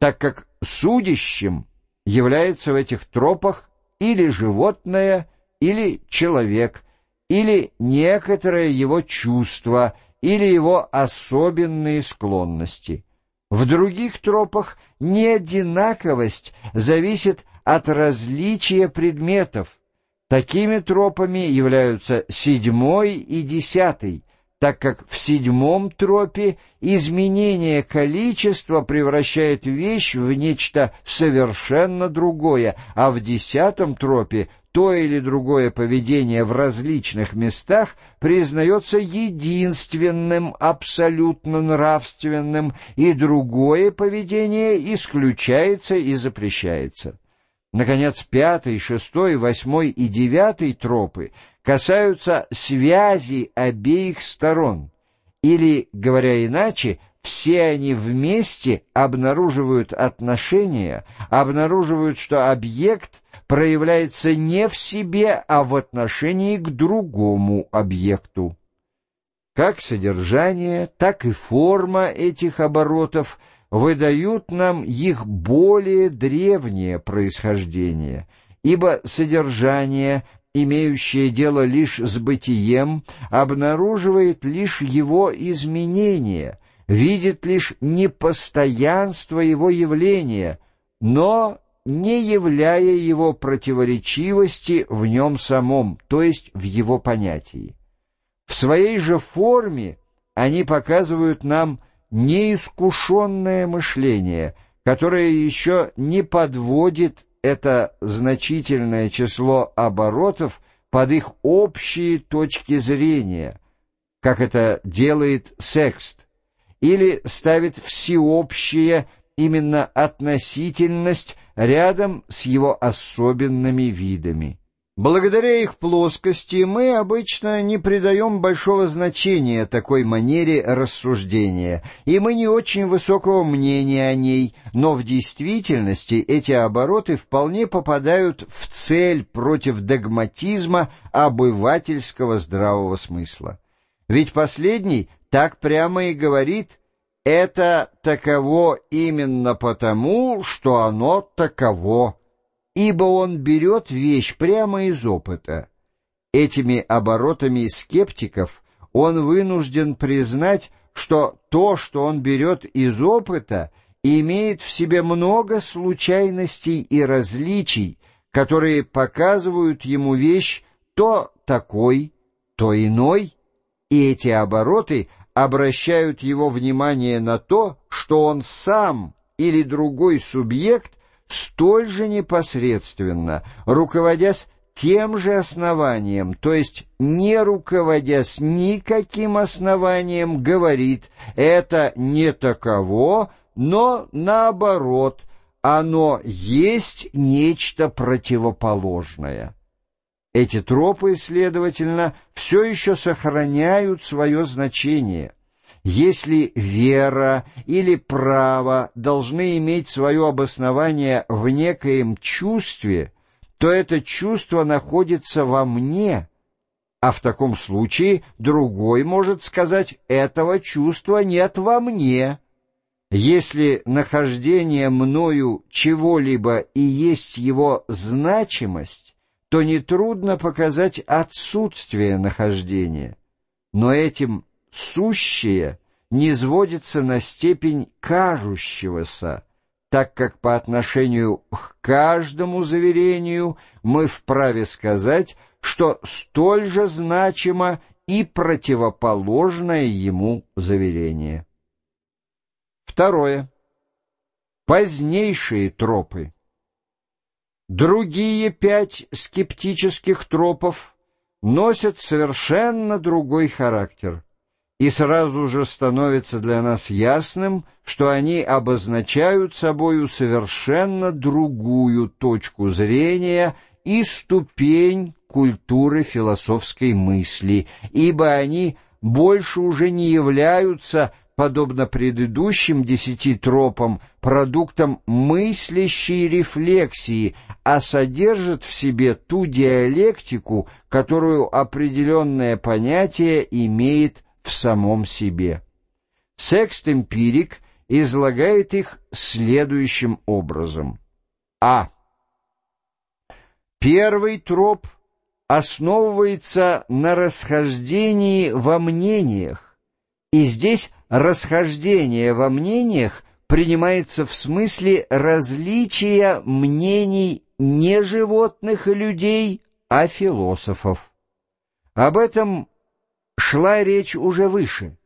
так как судящим является в этих тропах или животное, или человек, или некоторое его чувство, или его особенные склонности. В других тропах неодинаковость зависит от различия предметов. Такими тропами являются седьмой и десятый, так как в седьмом тропе изменение количества превращает вещь в нечто совершенно другое, а в десятом тропе то или другое поведение в различных местах признается единственным, абсолютно нравственным, и другое поведение исключается и запрещается. Наконец, пятый, шестой, восьмой и девятый тропы касаются связи обеих сторон, или, говоря иначе, все они вместе обнаруживают отношения, обнаруживают, что объект проявляется не в себе, а в отношении к другому объекту. Как содержание, так и форма этих оборотов выдают нам их более древнее происхождение, ибо содержание, имеющее дело лишь с бытием, обнаруживает лишь его изменение, видит лишь непостоянство его явления, но не являя его противоречивости в нем самом, то есть в его понятии. В своей же форме они показывают нам неискушенное мышление, которое еще не подводит это значительное число оборотов под их общие точки зрения, как это делает секст, или ставит всеобщее именно относительность рядом с его особенными видами. Благодаря их плоскости мы обычно не придаем большого значения такой манере рассуждения, и мы не очень высокого мнения о ней, но в действительности эти обороты вполне попадают в цель против догматизма обывательского здравого смысла. Ведь последний так прямо и говорит это таково именно потому, что оно таково, ибо он берет вещь прямо из опыта. Этими оборотами скептиков он вынужден признать, что то, что он берет из опыта, имеет в себе много случайностей и различий, которые показывают ему вещь то такой, то иной, и эти обороты — обращают его внимание на то, что он сам или другой субъект столь же непосредственно, руководясь тем же основанием, то есть не руководясь никаким основанием, говорит «это не таково», но наоборот, оно есть нечто противоположное. Эти тропы, следовательно, все еще сохраняют свое значение. Если вера или право должны иметь свое обоснование в некоем чувстве, то это чувство находится во мне, а в таком случае другой может сказать «этого чувства нет во мне». Если нахождение мною чего-либо и есть его значимость, то нетрудно показать отсутствие нахождения. Но этим сущее не сводится на степень кажущегося, так как по отношению к каждому заверению мы вправе сказать, что столь же значимо и противоположное ему заверение. Второе. Позднейшие тропы. Другие пять скептических тропов носят совершенно другой характер, и сразу же становится для нас ясным, что они обозначают собою совершенно другую точку зрения и ступень культуры философской мысли, ибо они больше уже не являются подобно предыдущим десяти тропам, продуктом мыслящей рефлексии, а содержит в себе ту диалектику, которую определенное понятие имеет в самом себе. Секст-эмпирик излагает их следующим образом. А. Первый троп основывается на расхождении во мнениях, и здесь расхождение во мнениях принимается в смысле различия мнений не животных и людей, а философов. Об этом шла речь уже выше.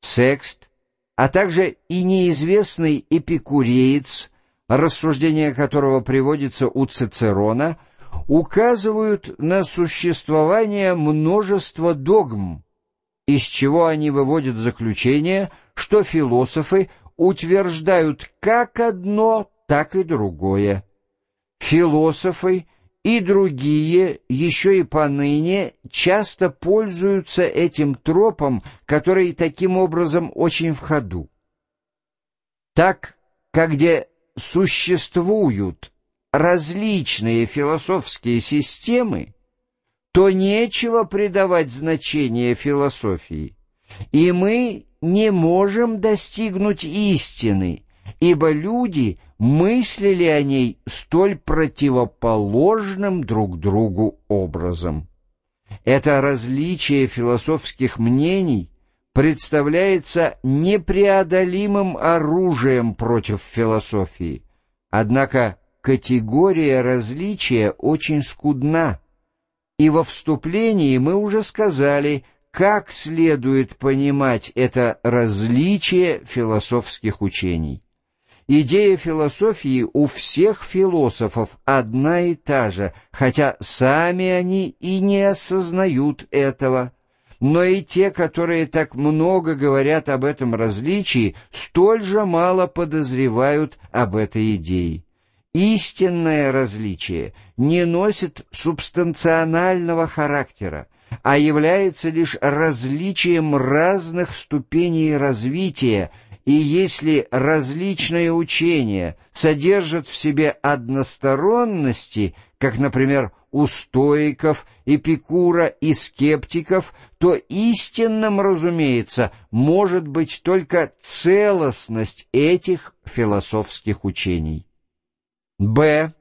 Секст, а также и неизвестный эпикуреец, рассуждение которого приводится у Цицерона, указывают на существование множества догм, из чего они выводят заключение, что философы утверждают как одно, так и другое. Философы и другие, еще и поныне, часто пользуются этим тропом, который таким образом очень в ходу. Так, как где существуют различные философские системы, то нечего придавать значение философии, и мы не можем достигнуть истины, ибо люди мыслили о ней столь противоположным друг другу образом. Это различие философских мнений представляется непреодолимым оружием против философии, однако категория различия очень скудна, и во вступлении мы уже сказали – как следует понимать это различие философских учений. Идея философии у всех философов одна и та же, хотя сами они и не осознают этого. Но и те, которые так много говорят об этом различии, столь же мало подозревают об этой идее. Истинное различие не носит субстанционального характера, а является лишь различием разных ступеней развития, и если различные учения содержат в себе односторонности, как, например, у стоиков, эпикура и скептиков, то истинным, разумеется, может быть только целостность этих философских учений. Б.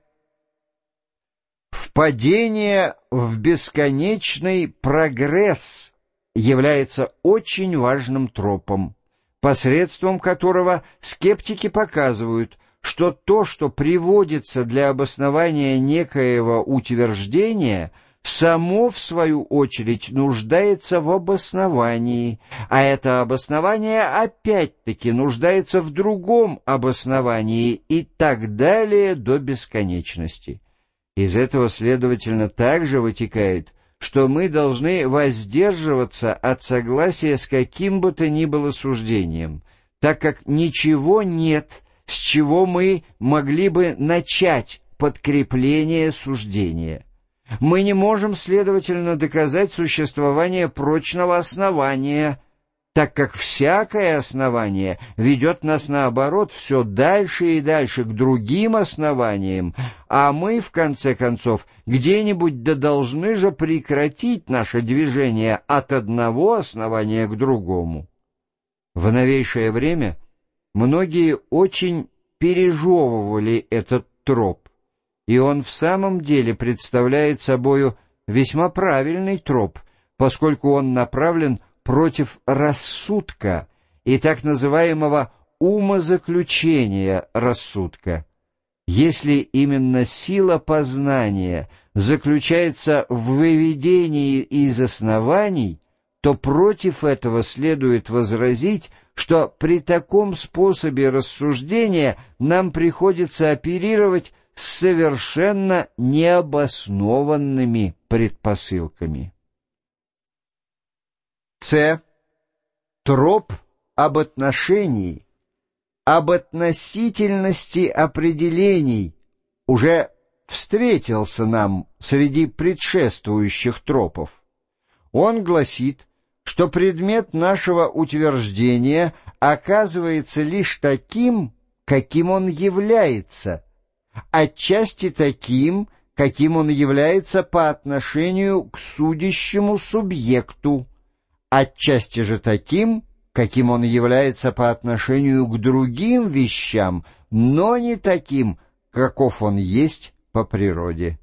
Впадение в бесконечный прогресс является очень важным тропом, посредством которого скептики показывают, что то, что приводится для обоснования некоего утверждения, само, в свою очередь, нуждается в обосновании, а это обоснование опять-таки нуждается в другом обосновании и так далее до бесконечности. Из этого, следовательно, также вытекает, что мы должны воздерживаться от согласия с каким бы то ни было суждением, так как ничего нет, с чего мы могли бы начать подкрепление суждения. Мы не можем, следовательно, доказать существование прочного основания – так как всякое основание ведет нас, наоборот, все дальше и дальше к другим основаниям, а мы, в конце концов, где-нибудь да должны же прекратить наше движение от одного основания к другому. В новейшее время многие очень пережевывали этот троп, и он в самом деле представляет собою весьма правильный троп, поскольку он направлен против рассудка и так называемого умозаключения рассудка. Если именно сила познания заключается в выведении из оснований, то против этого следует возразить, что при таком способе рассуждения нам приходится оперировать с совершенно необоснованными предпосылками. С. Троп об отношении, об относительности определений уже встретился нам среди предшествующих тропов. Он гласит, что предмет нашего утверждения оказывается лишь таким, каким он является, отчасти таким, каким он является по отношению к судящему субъекту, отчасти же таким, каким он является по отношению к другим вещам, но не таким, каков он есть по природе.